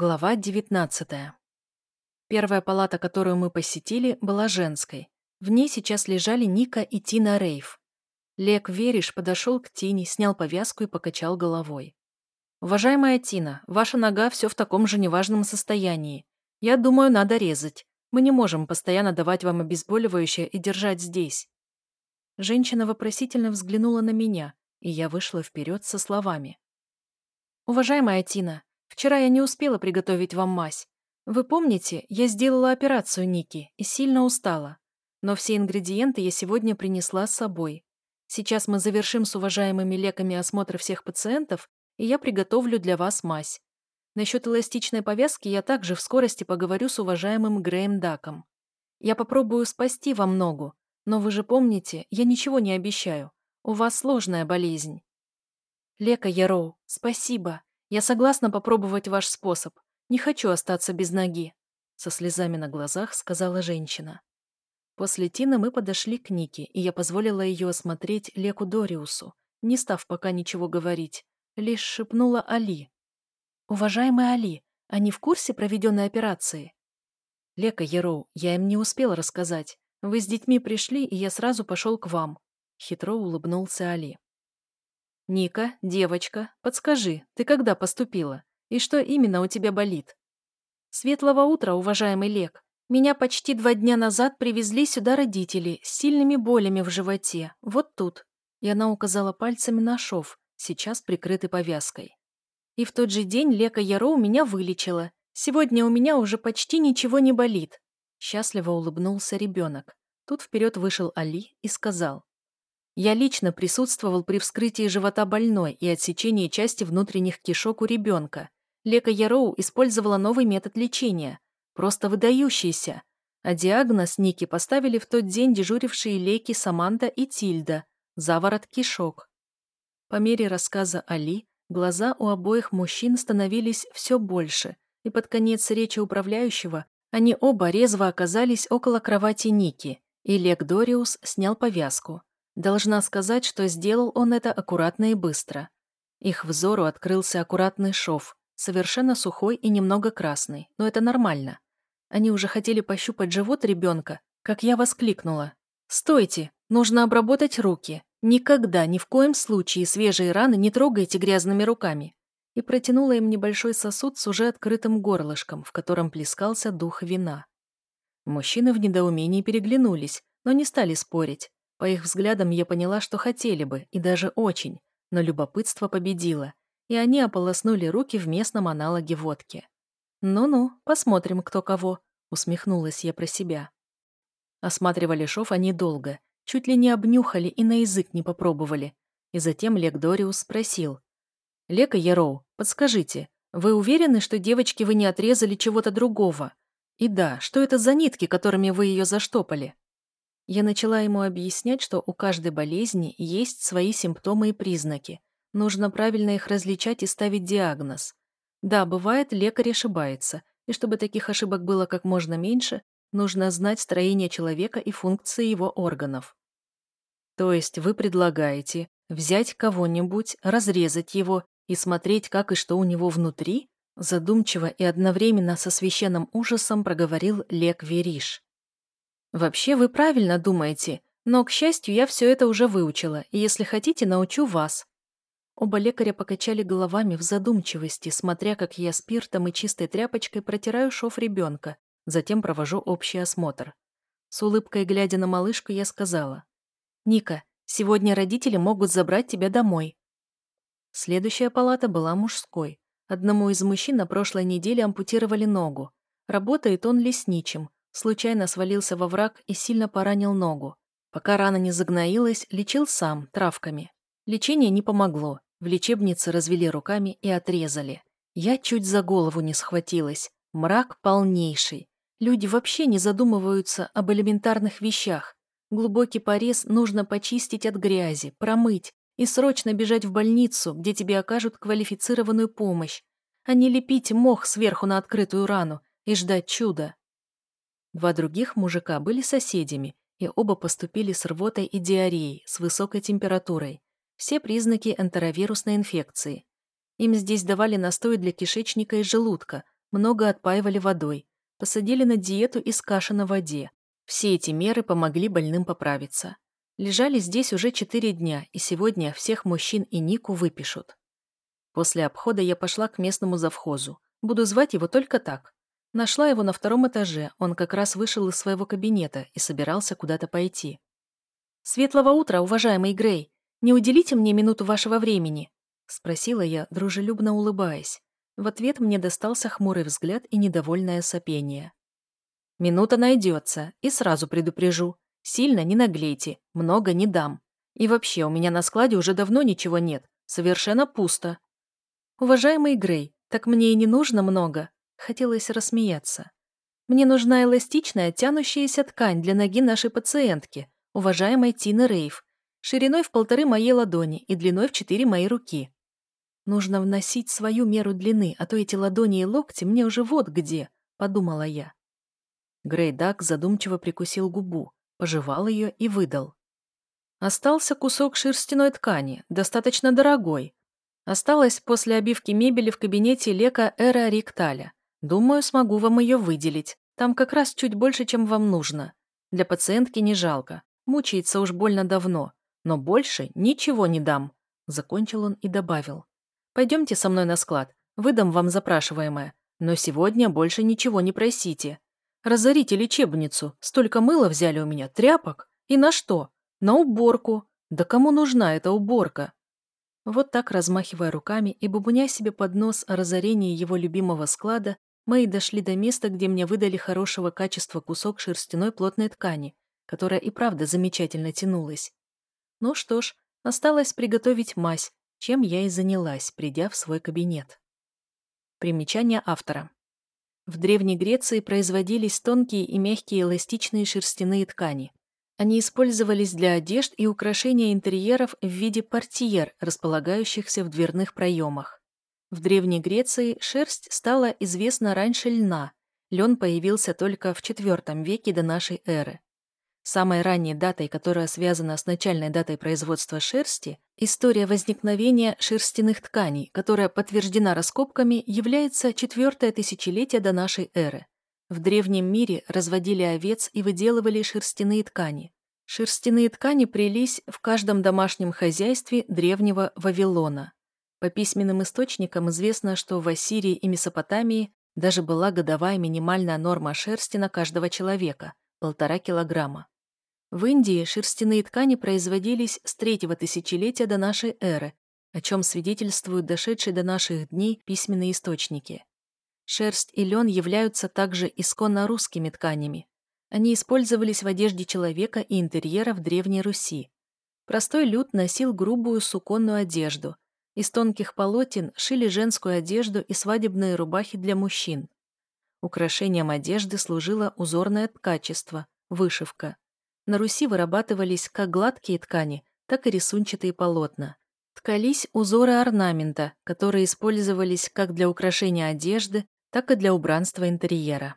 Глава 19. Первая палата, которую мы посетили, была женской. В ней сейчас лежали Ника и Тина Рейв. Лек Вериш подошел к Тине, снял повязку и покачал головой. «Уважаемая Тина, ваша нога все в таком же неважном состоянии. Я думаю, надо резать. Мы не можем постоянно давать вам обезболивающее и держать здесь». Женщина вопросительно взглянула на меня, и я вышла вперед со словами. «Уважаемая Тина, Вчера я не успела приготовить вам мазь. Вы помните, я сделала операцию Ники и сильно устала. Но все ингредиенты я сегодня принесла с собой. Сейчас мы завершим с уважаемыми леками осмотр всех пациентов, и я приготовлю для вас мазь. Насчет эластичной повязки я также в скорости поговорю с уважаемым Греем Даком. Я попробую спасти вам ногу, но вы же помните, я ничего не обещаю. У вас сложная болезнь. Лека Яроу, спасибо. Я согласна попробовать ваш способ. Не хочу остаться без ноги», — со слезами на глазах сказала женщина. После Тины мы подошли к Нике, и я позволила ее осмотреть Леку Дориусу, не став пока ничего говорить, лишь шепнула Али. «Уважаемый Али, они в курсе проведенной операции?» «Лека Ероу, я им не успела рассказать. Вы с детьми пришли, и я сразу пошел к вам», — хитро улыбнулся Али. «Ника, девочка, подскажи, ты когда поступила? И что именно у тебя болит?» «Светлого утра, уважаемый Лек. Меня почти два дня назад привезли сюда родители с сильными болями в животе. Вот тут». И она указала пальцами на шов, сейчас прикрытый повязкой. И в тот же день Лека Яро меня вылечила. Сегодня у меня уже почти ничего не болит. Счастливо улыбнулся ребенок. Тут вперед вышел Али и сказал. Я лично присутствовал при вскрытии живота больной и отсечении части внутренних кишок у ребенка. Лека Яроу использовала новый метод лечения. Просто выдающийся. А диагноз Ники поставили в тот день дежурившие леки Саманта и Тильда. Заворот кишок. По мере рассказа Али, глаза у обоих мужчин становились все больше, и под конец речи управляющего они оба резво оказались около кровати Ники, и Лек Дориус снял повязку. Должна сказать, что сделал он это аккуратно и быстро. Их взору открылся аккуратный шов, совершенно сухой и немного красный, но это нормально. Они уже хотели пощупать живот ребенка, как я воскликнула. «Стойте! Нужно обработать руки! Никогда, ни в коем случае свежие раны не трогайте грязными руками!» И протянула им небольшой сосуд с уже открытым горлышком, в котором плескался дух вина. Мужчины в недоумении переглянулись, но не стали спорить. По их взглядам я поняла, что хотели бы, и даже очень, но любопытство победило, и они ополоснули руки в местном аналоге водки. «Ну-ну, посмотрим, кто кого», — усмехнулась я про себя. Осматривали шов они долго, чуть ли не обнюхали и на язык не попробовали. И затем Лек Дориус спросил. «Лека Яроу, подскажите, вы уверены, что девочки вы не отрезали чего-то другого? И да, что это за нитки, которыми вы ее заштопали?» Я начала ему объяснять, что у каждой болезни есть свои симптомы и признаки. Нужно правильно их различать и ставить диагноз. Да, бывает, лекарь ошибается, и чтобы таких ошибок было как можно меньше, нужно знать строение человека и функции его органов. То есть вы предлагаете взять кого-нибудь, разрезать его и смотреть, как и что у него внутри? Задумчиво и одновременно со священным ужасом проговорил Лек Вериш. «Вообще вы правильно думаете, но, к счастью, я все это уже выучила, и если хотите, научу вас». Оба лекаря покачали головами в задумчивости, смотря, как я спиртом и чистой тряпочкой протираю шов ребенка, затем провожу общий осмотр. С улыбкой глядя на малышку, я сказала. «Ника, сегодня родители могут забрать тебя домой». Следующая палата была мужской. Одному из мужчин на прошлой неделе ампутировали ногу. Работает он лесничим, Случайно свалился во враг и сильно поранил ногу. Пока рана не загноилась, лечил сам, травками. Лечение не помогло. В лечебнице развели руками и отрезали. Я чуть за голову не схватилась. Мрак полнейший. Люди вообще не задумываются об элементарных вещах. Глубокий порез нужно почистить от грязи, промыть и срочно бежать в больницу, где тебе окажут квалифицированную помощь, а не лепить мох сверху на открытую рану и ждать чуда. Два других мужика были соседями, и оба поступили с рвотой и диареей, с высокой температурой. Все признаки энтеровирусной инфекции. Им здесь давали настой для кишечника и желудка, много отпаивали водой, посадили на диету из каши на воде. Все эти меры помогли больным поправиться. Лежали здесь уже четыре дня, и сегодня всех мужчин и Нику выпишут. После обхода я пошла к местному завхозу. Буду звать его только так. Нашла его на втором этаже, он как раз вышел из своего кабинета и собирался куда-то пойти. «Светлого утра, уважаемый Грей! Не уделите мне минуту вашего времени?» — спросила я, дружелюбно улыбаясь. В ответ мне достался хмурый взгляд и недовольное сопение. «Минута найдется, и сразу предупрежу. Сильно не наглейте, много не дам. И вообще, у меня на складе уже давно ничего нет, совершенно пусто. «Уважаемый Грей, так мне и не нужно много», — хотелось рассмеяться. «Мне нужна эластичная, тянущаяся ткань для ноги нашей пациентки, уважаемой Тины Рейв, шириной в полторы моей ладони и длиной в четыре мои руки. Нужно вносить свою меру длины, а то эти ладони и локти мне уже вот где», — подумала я. Грей Дак задумчиво прикусил губу, пожевал ее и выдал. Остался кусок шерстяной ткани, достаточно дорогой, Осталась после обивки мебели в кабинете Лека Эра Рикталя. Думаю, смогу вам ее выделить. Там как раз чуть больше, чем вам нужно. Для пациентки не жалко. Мучается уж больно давно. Но больше ничего не дам. Закончил он и добавил. Пойдемте со мной на склад. Выдам вам запрашиваемое. Но сегодня больше ничего не просите. Разорите лечебницу. Столько мыла взяли у меня, тряпок. И на что? На уборку. Да кому нужна эта уборка? Вот так, размахивая руками и бубуня себе под нос о разорении его любимого склада, мы и дошли до места, где мне выдали хорошего качества кусок шерстяной плотной ткани, которая и правда замечательно тянулась. Ну что ж, осталось приготовить мазь, чем я и занялась, придя в свой кабинет. Примечание автора. В Древней Греции производились тонкие и мягкие эластичные шерстяные ткани, они использовались для одежд и украшения интерьеров в виде портьер, располагающихся в дверных проемах. В Древней Греции шерсть стала известна раньше льна. Лен появился только в IV веке до нашей эры. Самой ранней датой, которая связана с начальной датой производства шерсти, история возникновения шерстяных тканей, которая подтверждена раскопками, является четвертое тысячелетие до нашей эры. В древнем мире разводили овец и выделывали шерстяные ткани. Шерстяные ткани прились в каждом домашнем хозяйстве древнего Вавилона. По письменным источникам известно, что в Ассирии и Месопотамии даже была годовая минимальная норма шерсти на каждого человека – полтора килограмма. В Индии шерстяные ткани производились с третьего тысячелетия до нашей эры, о чем свидетельствуют дошедшие до наших дней письменные источники. Шерсть и лен являются также исконно русскими тканями. Они использовались в одежде человека и интерьера в Древней Руси. Простой люд носил грубую суконную одежду. Из тонких полотен шили женскую одежду и свадебные рубахи для мужчин. Украшением одежды служило узорное ткачество, вышивка. На Руси вырабатывались как гладкие ткани, так и рисунчатые полотна. Ткались узоры орнамента, которые использовались как для украшения одежды, так и для убранства интерьера.